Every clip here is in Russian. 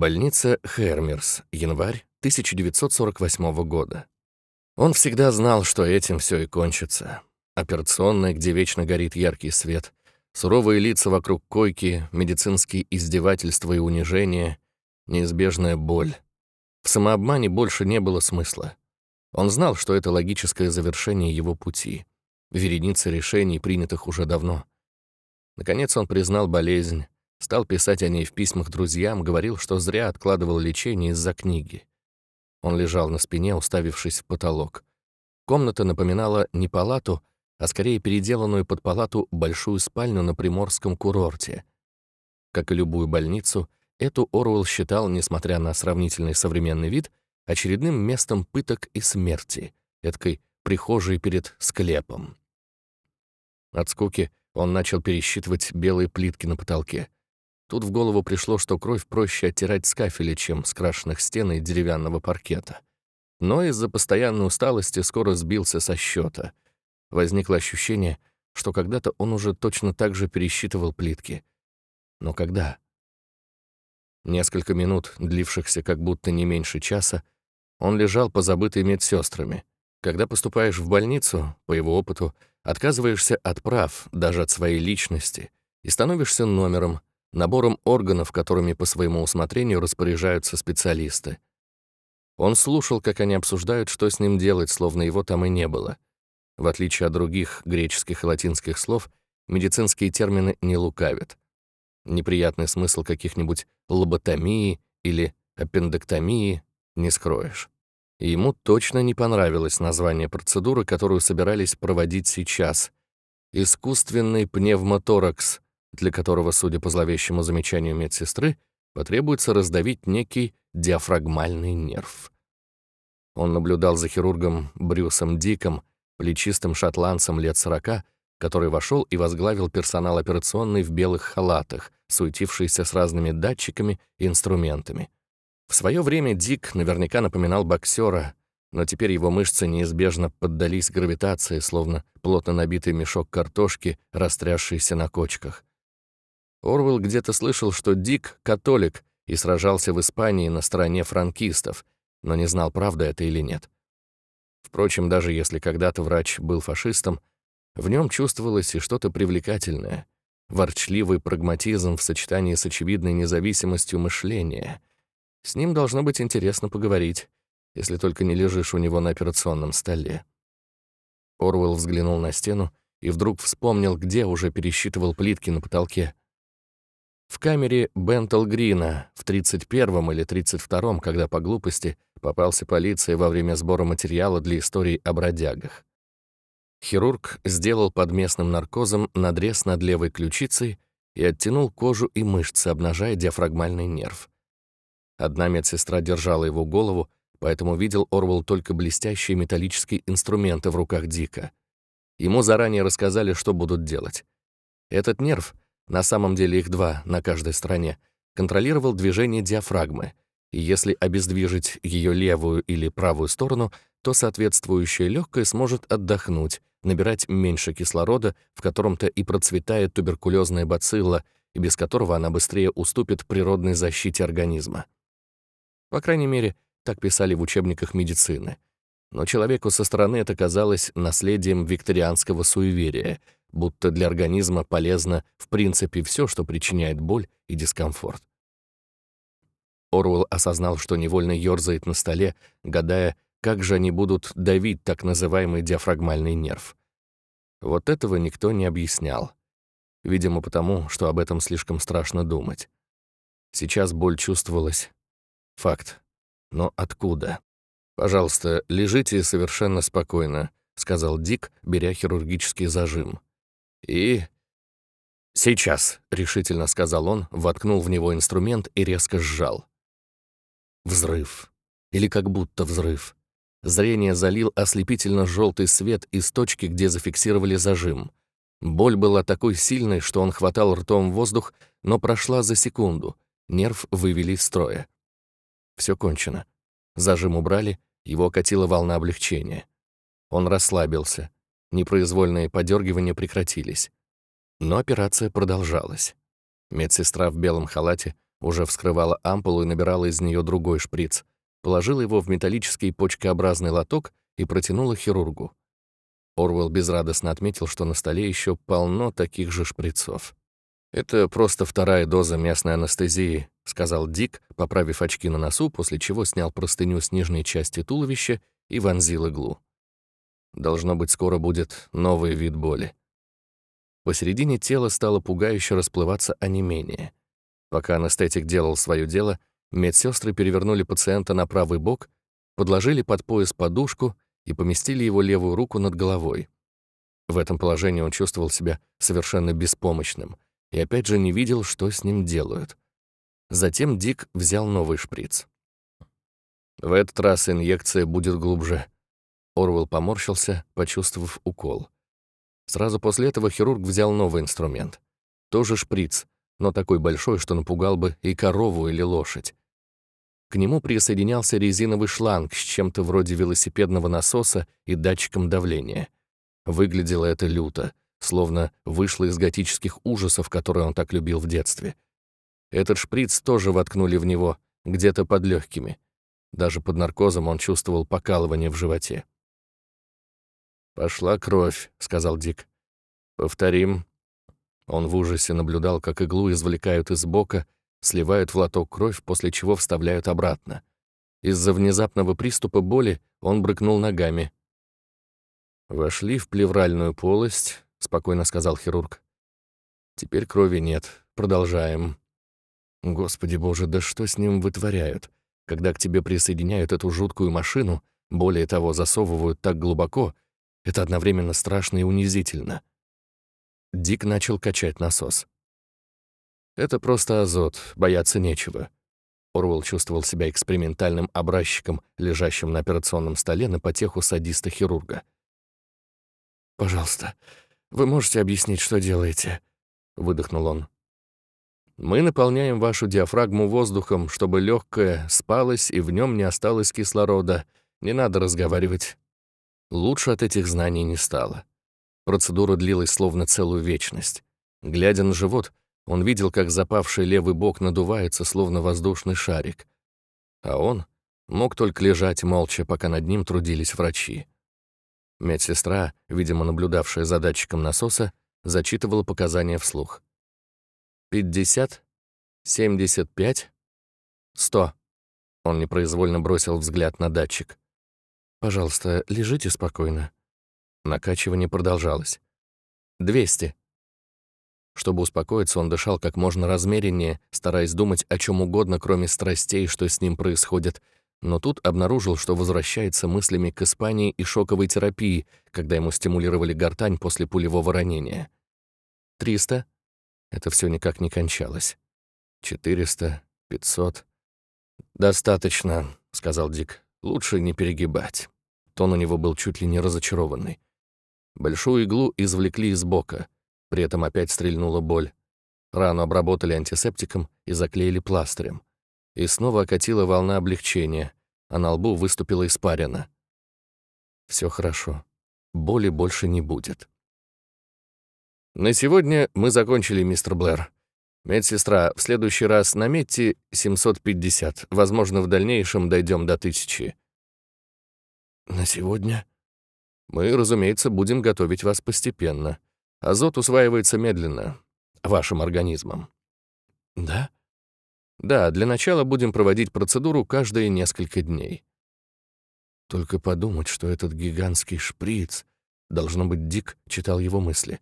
Больница Хермерс, январь 1948 года. Он всегда знал, что этим все и кончится. Операционная, где вечно горит яркий свет, суровые лица вокруг койки, медицинские издевательства и унижения, неизбежная боль. В самообмане больше не было смысла. Он знал, что это логическое завершение его пути, вереница решений, принятых уже давно. Наконец он признал болезнь, стал писать о ней в письмах друзьям, говорил, что зря откладывал лечение из-за книги. Он лежал на спине, уставившись в потолок. Комната напоминала не палату, а скорее переделанную под палату большую спальню на приморском курорте. Как и любую больницу, эту Оруэлл считал, несмотря на сравнительный современный вид, очередным местом пыток и смерти, эткой прихожей перед склепом. От скуки он начал пересчитывать белые плитки на потолке. Тут в голову пришло, что кровь проще оттирать с кафеля, чем с крашенных стен и деревянного паркета. Но из-за постоянной усталости скоро сбился со счета. Возникло ощущение, что когда-то он уже точно так же пересчитывал плитки. Но когда? Несколько минут, длившихся как будто не меньше часа, он лежал позабытый медсестрами. Когда поступаешь в больницу, по его опыту, отказываешься от прав, даже от своей личности, и становишься номером, набором органов, которыми по своему усмотрению распоряжаются специалисты. Он слушал, как они обсуждают, что с ним делать, словно его там и не было. В отличие от других греческих и латинских слов, медицинские термины не лукавят. Неприятный смысл каких-нибудь лоботомии или аппендэктомии не скроешь. И ему точно не понравилось название процедуры, которую собирались проводить сейчас. Искусственный пневмоторакс — для которого, судя по зловещему замечанию медсестры, потребуется раздавить некий диафрагмальный нерв. Он наблюдал за хирургом Брюсом Диком, плечистым шотландцем лет сорока, который вошел и возглавил персонал операционный в белых халатах, суетившийся с разными датчиками и инструментами. В свое время Дик наверняка напоминал боксера, но теперь его мышцы неизбежно поддались гравитации, словно плотно набитый мешок картошки, растрясшийся на кочках. Орвел где-то слышал, что Дик — католик и сражался в Испании на стороне франкистов, но не знал, правда это или нет. Впрочем, даже если когда-то врач был фашистом, в нем чувствовалось и что-то привлекательное, ворчливый прагматизм в сочетании с очевидной независимостью мышления. С ним должно быть интересно поговорить, если только не лежишь у него на операционном столе. Орвел взглянул на стену и вдруг вспомнил, где уже пересчитывал плитки на потолке. В камере Бентл Грина в 31-м или 32-м, когда по глупости попался полиции во время сбора материала для истории о бродягах. Хирург сделал под местным наркозом надрез над левой ключицей и оттянул кожу и мышцы, обнажая диафрагмальный нерв. Одна медсестра держала его голову, поэтому видел Орвел только блестящие металлические инструменты в руках Дика. Ему заранее рассказали, что будут делать. Этот нерв — на самом деле их два на каждой стороне, контролировал движение диафрагмы, и если обездвижить ее левую или правую сторону, то соответствующее легкое сможет отдохнуть, набирать меньше кислорода, в котором-то и процветает туберкулезная бацилла, и без которого она быстрее уступит природной защите организма. По крайней мере, так писали в учебниках медицины. Но человеку со стороны это казалось наследием викторианского суеверия — будто для организма полезно в принципе все, что причиняет боль и дискомфорт. Оруэлл осознал, что невольно ёрзает на столе, гадая, как же они будут давить так называемый диафрагмальный нерв. Вот этого никто не объяснял. Видимо, потому, что об этом слишком страшно думать. Сейчас боль чувствовалась. Факт. Но откуда? «Пожалуйста, лежите совершенно спокойно», — сказал Дик, беря хирургический зажим. И... «Сейчас», — решительно сказал он, воткнул в него инструмент и резко сжал. Взрыв. Или как будто взрыв. Зрение залил ослепительно желтый свет из точки, где зафиксировали зажим. Боль была такой сильной, что он хватал ртом воздух, но прошла за секунду. Нерв вывели из строя. Все кончено. Зажим убрали, его катила волна облегчения. Он расслабился. Непроизвольные подергивания прекратились. Но операция продолжалась. Медсестра в белом халате Уже вскрывала ампулу и набирала из нее другой шприц. Положила его в металлический почкообразный лоток и протянула хирургу. Орвел безрадостно отметил, что на столе еще полно таких же шприцов. «Это просто вторая доза местной анестезии», — сказал Дик, поправив очки на носу, после чего снял простыню с нижней части туловища и вонзил иглу. Должно быть, скоро будет новый вид боли. Посередине тела стало пугающе расплываться онемение. Пока анестетик делал свое дело, медсестры перевернули пациента на правый бок, подложили под пояс подушку и поместили его левую руку над головой. В этом положении он чувствовал себя совершенно беспомощным и опять же не видел, что с ним делают. Затем Дик взял новый шприц. В этот раз инъекция будет глубже. Орвел поморщился, почувствовав укол. Сразу после этого хирург взял новый инструмент. Тоже шприц, но такой большой, что напугал бы и корову или лошадь. К нему присоединялся резиновый шланг с чем-то вроде велосипедного насоса и датчиком давления. Выглядело это люто, словно вышло из готических ужасов, которые он так любил в детстве. Этот шприц тоже воткнули в него, где-то под легкими. Даже под наркозом он чувствовал покалывание в животе. «Пошла кровь», — сказал Дик. «Повторим». Он в ужасе наблюдал, как иглу извлекают из бока, сливают в лоток кровь, после чего вставляют обратно. Из-за внезапного приступа боли он брыкнул ногами. «Вошли в плевральную полость», — спокойно сказал хирург. «Теперь крови нет. Продолжаем». Господи боже, да что с ним вытворяют? Когда к тебе присоединяют эту жуткую машину, более того, засовывают так глубоко, это одновременно страшно и унизительно. Дик начал качать насос. Это просто азот, бояться нечего. Орвел чувствовал себя экспериментальным образчиком, лежащим на операционном столе на потеху садиста-хирурга. «Пожалуйста, вы можете объяснить, что делаете?» — выдохнул он. «Мы наполняем вашу диафрагму воздухом, чтобы легкое спалось и в нем не осталось кислорода. Не надо разговаривать». Лучше от этих знаний не стало. Процедура длилась словно целую вечность. Глядя на живот, он видел, как запавший левый бок надувается, словно воздушный шарик. А он мог только лежать молча, пока над ним трудились врачи. Медсестра, видимо, наблюдавшая за датчиком насоса, зачитывала показания вслух. «Пятьдесят? Семьдесят пять? Сто?» Он непроизвольно бросил взгляд на датчик. «Пожалуйста, лежите спокойно». Накачивание продолжалось. «Двести». Чтобы успокоиться, он дышал как можно размереннее, стараясь думать о чем угодно, кроме страстей, что с ним происходит, но тут обнаружил, что возвращается мыслями к Испании и шоковой терапии, когда ему стимулировали гортань после пулевого ранения. «Триста?» Это все никак не кончалось. «Четыреста? Пятьсот?» «Достаточно», — сказал Дик. «Лучше не перегибать». Тон у него был чуть ли не разочарованный. Большую иглу извлекли из бока. При этом опять стрельнула боль. Рану обработали антисептиком и заклеили пластырем. И снова окатила волна облегчения, а на лбу выступила испарина. Все хорошо. Боли больше не будет. На сегодня мы закончили, мистер Блэр. Медсестра, в следующий раз наметьте 750. Возможно, в дальнейшем дойдем до тысячи. На сегодня? Мы, разумеется, будем готовить вас постепенно. Азот усваивается медленно, вашим организмом. Да? Да, для начала будем проводить процедуру каждые несколько дней. Только подумать, что этот гигантский шприц, должно быть, Дик читал его мысли.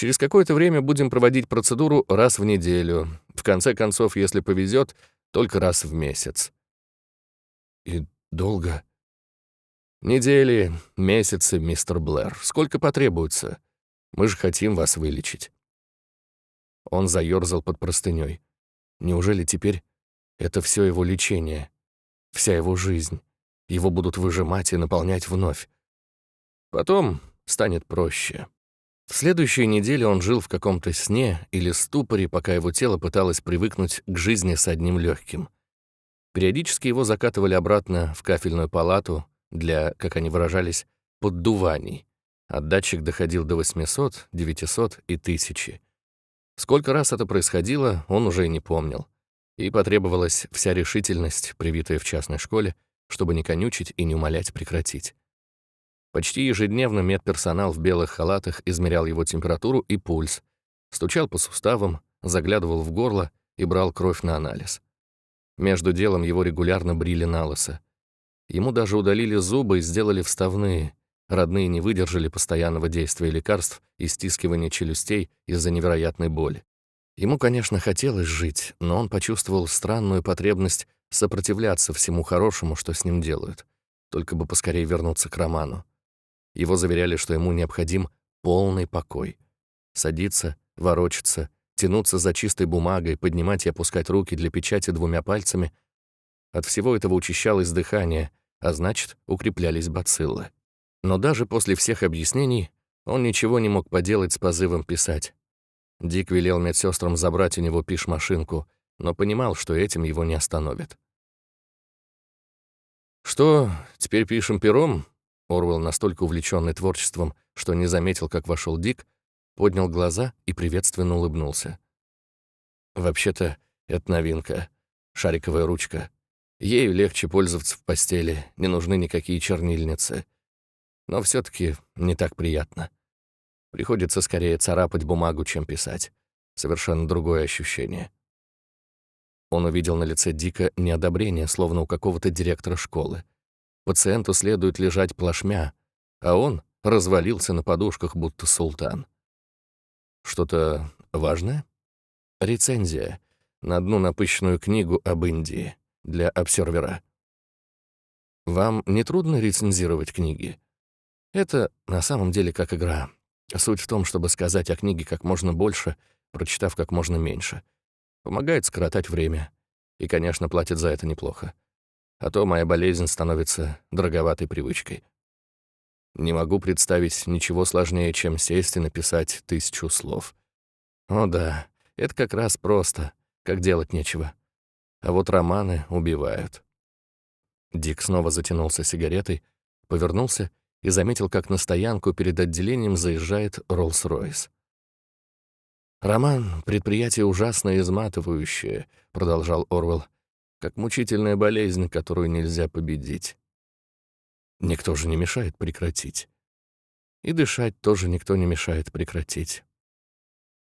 Через какое-то время будем проводить процедуру раз в неделю. В конце концов, если повезет, только раз в месяц. И долго? Недели, месяцы, мистер Блэр. Сколько потребуется? Мы же хотим вас вылечить. Он заёрзал под простынёй. Неужели теперь это все его лечение, вся его жизнь? Его будут выжимать и наполнять вновь. Потом станет проще. В следующей неделе он жил в каком-то сне или ступоре, пока его тело пыталось привыкнуть к жизни с одним легким. Периодически его закатывали обратно в кафельную палату, для, как они выражались, поддуваний. А датчик доходил до 800, 900 и 1000. Сколько раз это происходило, он уже и не помнил. И потребовалась вся решительность, привитая в частной школе, чтобы не конючить и не умолять прекратить. Почти ежедневно медперсонал в белых халатах измерял его температуру и пульс, стучал по суставам, заглядывал в горло и брал кровь на анализ. Между делом его регулярно брили на лысо. Ему даже удалили зубы и сделали вставные. Родные не выдержали постоянного действия лекарств и стискивания челюстей из-за невероятной боли. Ему, конечно, хотелось жить, но он почувствовал странную потребность сопротивляться всему хорошему, что с ним делают, только бы поскорее вернуться к Роману. Его заверяли, что ему необходим полный покой. Садиться, ворочаться, тянуться за чистой бумагой, поднимать и опускать руки для печати двумя пальцами. От всего этого учащалось дыхание, а значит, укреплялись бациллы. Но даже после всех объяснений он ничего не мог поделать с позывом писать. Дик велел медсестрам забрать у него пиш-машинку, но понимал, что этим его не остановит. «Что, теперь пишем пером?» Орвел, настолько увлеченный творчеством, что не заметил, как вошел Дик, поднял глаза и приветственно улыбнулся. «Вообще-то, это новинка. Шариковая ручка. Ею легче пользоваться в постели, не нужны никакие чернильницы. Но все таки не так приятно. Приходится скорее царапать бумагу, чем писать. Совершенно другое ощущение. Он увидел на лице Дика неодобрение, словно у какого-то директора школы. Пациенту следует лежать плашмя, а он развалился на подушках, будто султан. Что-то важное? Рецензия на одну напыщенную книгу об Индии для обсервера. Вам не трудно рецензировать книги? Это на самом деле как игра. Суть в том, чтобы сказать о книге как можно больше, прочитав как можно меньше. Помогает скоротать время. И, конечно, платит за это неплохо. А то моя болезнь становится дороговатой привычкой. Не могу представить ничего сложнее, чем сесть и написать тысячу слов. О да, это как раз просто, как делать нечего. А вот романы убивают. Дик снова затянулся сигаретой, повернулся и заметил, как на стоянку перед отделением заезжает Роллс-Ройс. «Роман — предприятие ужасно изматывающее», — продолжал Орвел, «как мучительная болезнь, которую нельзя победить. Никто же не мешает прекратить. И дышать тоже никто не мешает прекратить.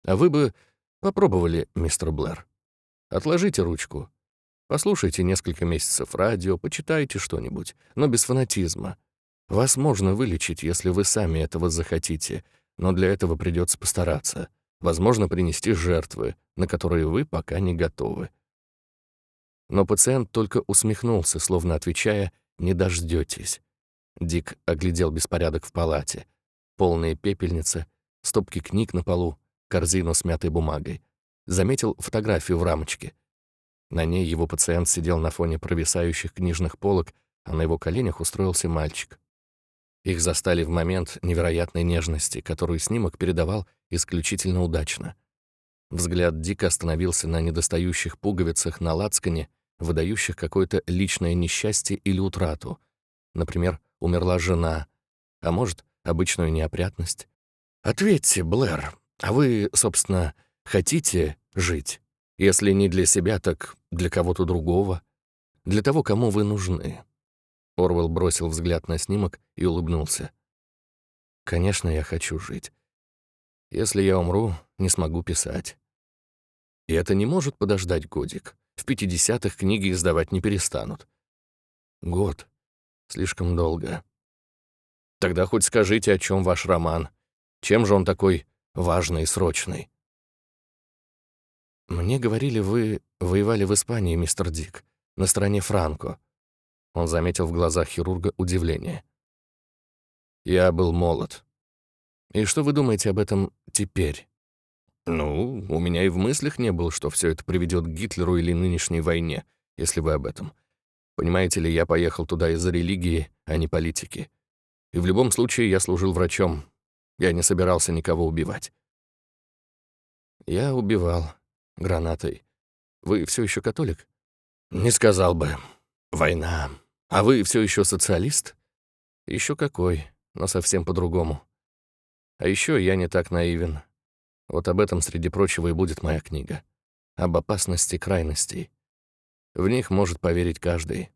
А вы бы попробовали, мистер Блэр. Отложите ручку. Послушайте несколько месяцев радио, почитайте что-нибудь, но без фанатизма. Вас можно вылечить, если вы сами этого захотите, но для этого придется постараться. Возможно, принести жертвы, на которые вы пока не готовы. Но пациент только усмехнулся, словно отвечая «не дождётесь». Дик оглядел беспорядок в палате. Полные пепельницы, стопки книг на полу, корзину с мятой бумагой. Заметил фотографию в рамочке. На ней его пациент сидел на фоне провисающих книжных полок, а на его коленях устроился мальчик. Их застали в момент невероятной нежности, которую снимок передавал исключительно удачно. Взгляд Дика остановился на недостающих пуговицах на лацкане, выдающих какое-то личное несчастье или утрату. Например, умерла жена, а может, обычную неопрятность. Ответьте, Блэр, а вы, собственно, хотите жить? Если не для себя, так для кого-то другого? Для того, кому вы нужны? Орвел бросил взгляд на снимок и улыбнулся. «Конечно, я хочу жить. Если я умру, не смогу писать. И это не может подождать годик. В пятидесятых книги издавать не перестанут. Год. Слишком долго. Тогда хоть скажите, о чем ваш роман. Чем же он такой важный и срочный? Мне говорили, вы воевали в Испании, мистер Дик, на стороне Франко. Он заметил в глазах хирурга удивление. «Я был молод. И что вы думаете об этом теперь?» «Ну, у меня и в мыслях не было, что все это приведет к Гитлеру или нынешней войне, если вы об этом. Понимаете ли, я поехал туда из-за религии, а не политики. И в любом случае я служил врачом. Я не собирался никого убивать». «Я убивал. Гранатой. Вы все еще католик?» «Не сказал бы. Война. А вы все еще социалист? Еще какой, но совсем по-другому. А еще я не так наивен. Вот об этом, среди прочего, и будет моя книга. об опасности крайностей. В них может поверить каждый.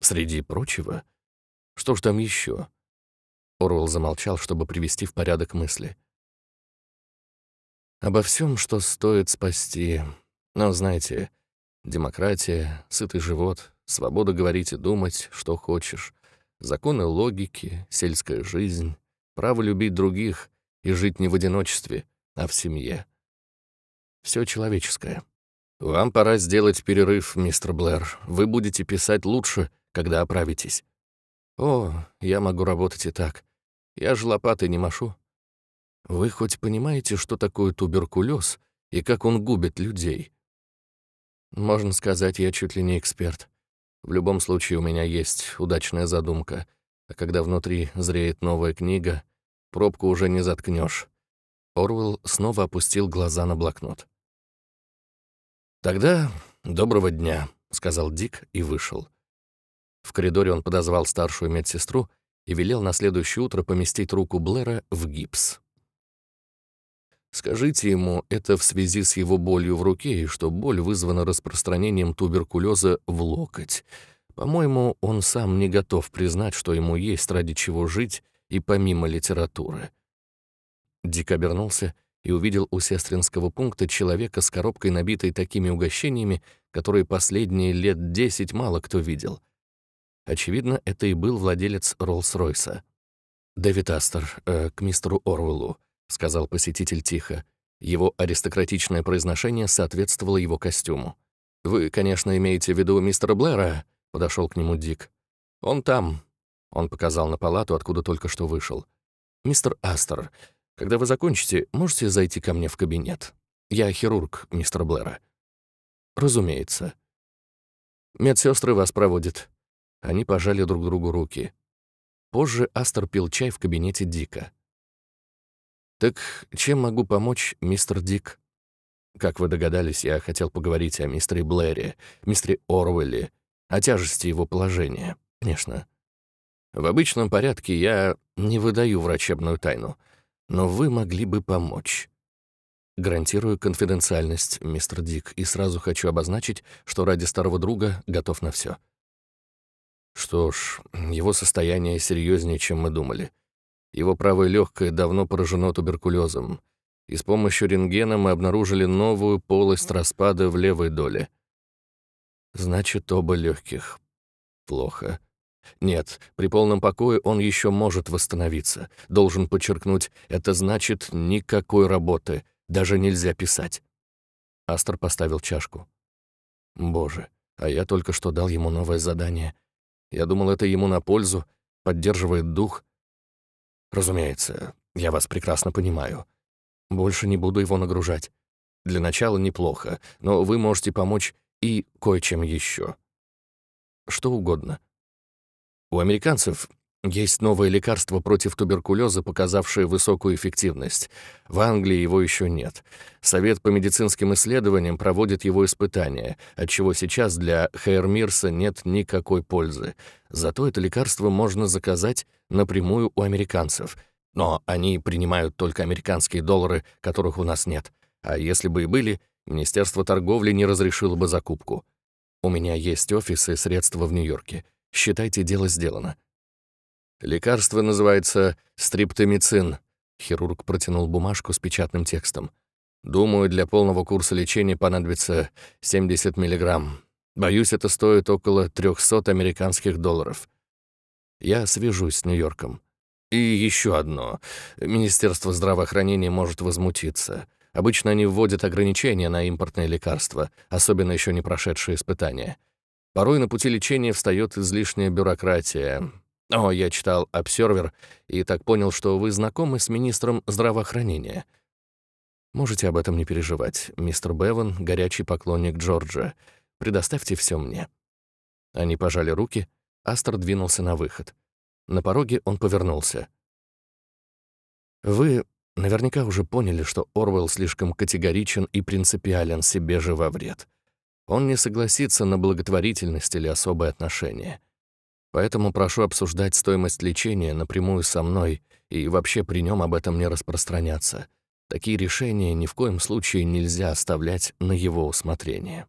Среди прочего, что ж там еще? Орвел замолчал, чтобы привести в порядок мысли. Обо всем, что стоит спасти. Но, знаете, демократия, сытый живот, свобода говорить и думать, что хочешь, законы логики, сельская жизнь, право любить других и жить не в одиночестве, а в семье. Все человеческое. Вам пора сделать перерыв, мистер Блэр. Вы будете писать лучше, когда оправитесь. О, я могу работать и так. Я же лопатой не машу. Вы хоть понимаете, что такое туберкулез и как он губит людей? Можно сказать, я чуть ли не эксперт. В любом случае у меня есть удачная задумка, а когда внутри зреет новая книга, пробку уже не заткнешь. Орвел снова опустил глаза на блокнот. «Тогда доброго дня», — сказал Дик и вышел. В коридоре он подозвал старшую медсестру и велел на следующее утро поместить руку Блэра в гипс. Скажите ему, это в связи с его болью в руке, и что боль вызвана распространением туберкулеза в локоть. По-моему, он сам не готов признать, что ему есть ради чего жить и помимо литературы. Дик обернулся и увидел у сестринского пункта человека с коробкой, набитой такими угощениями, которые последние лет десять мало кто видел. Очевидно, это и был владелец Роллс-Ройса. «Дэвид Астер, э, к мистеру Орвеллу», сказал посетитель тихо. Его аристократичное произношение соответствовало его костюму. «Вы, конечно, имеете в виду мистера Блэра?» — подошел к нему Дик. «Он там». Он показал на палату, откуда только что вышел. «Мистер Астер, когда вы закончите, можете зайти ко мне в кабинет? Я хирург мистера Блэра». «Разумеется». «Медсёстры вас проводят». Они пожали друг другу руки. Позже Астер пил чай в кабинете Дика. «Так чем могу помочь, мистер Дик?» Как вы догадались, я хотел поговорить о мистере Блэре, мистере Орвелле, о тяжести его положения, конечно. В обычном порядке я не выдаю врачебную тайну, но вы могли бы помочь. Гарантирую конфиденциальность, мистер Дик, и сразу хочу обозначить, что ради старого друга готов на все. Что ж, его состояние серьезнее, чем мы думали. Его правое легкое давно поражено туберкулезом, и с помощью рентгена мы обнаружили новую полость распада в левой доле. Значит, оба легких. Плохо. Нет, при полном покое он еще может восстановиться. Должен подчеркнуть, это значит никакой работы, даже нельзя писать. Астер поставил чашку. Боже, а я только что дал ему новое задание. Я думал, это ему на пользу, поддерживает дух, Разумеется, я вас прекрасно понимаю. Больше не буду его нагружать. Для начала неплохо, но вы можете помочь и кое-чем еще. Что угодно. У американцев есть новое лекарство против туберкулеза, показавшее высокую эффективность. В Англии его еще нет. Совет по медицинским исследованиям проводит его испытания, отчего сейчас для Хейермирса нет никакой пользы. Зато это лекарство можно заказать напрямую у американцев. Но они принимают только американские доллары, которых у нас нет. А если бы и были, Министерство торговли не разрешило бы закупку. У меня есть офис и средства в Нью-Йорке. Считайте, дело сделано. Лекарство называется стриптомицин. Хирург протянул бумажку с печатным текстом. Думаю, для полного курса лечения понадобится 70 миллиграмм. Боюсь, это стоит около 300 американских долларов. Я свяжусь с Нью-Йорком. И еще одно. Министерство здравоохранения может возмутиться. Обычно они вводят ограничения на импортные лекарства, особенно еще не прошедшие испытания. Порой на пути лечения встает излишняя бюрократия, «О, я читал «Обсервер» и так понял, что вы знакомы с министром здравоохранения». Можете об этом не переживать. Мистер Беван — горячий поклонник Джорджа. Предоставьте все мне». Они пожали руки, Астер двинулся на выход. На пороге он повернулся. «Вы наверняка уже поняли, что Орвелл слишком категоричен и принципиален себе же во вред. Он не согласится на благотворительность или особое отношение. Поэтому прошу обсуждать стоимость лечения напрямую со мной и вообще при нем об этом не распространяться. Такие решения ни в коем случае нельзя оставлять на его усмотрение.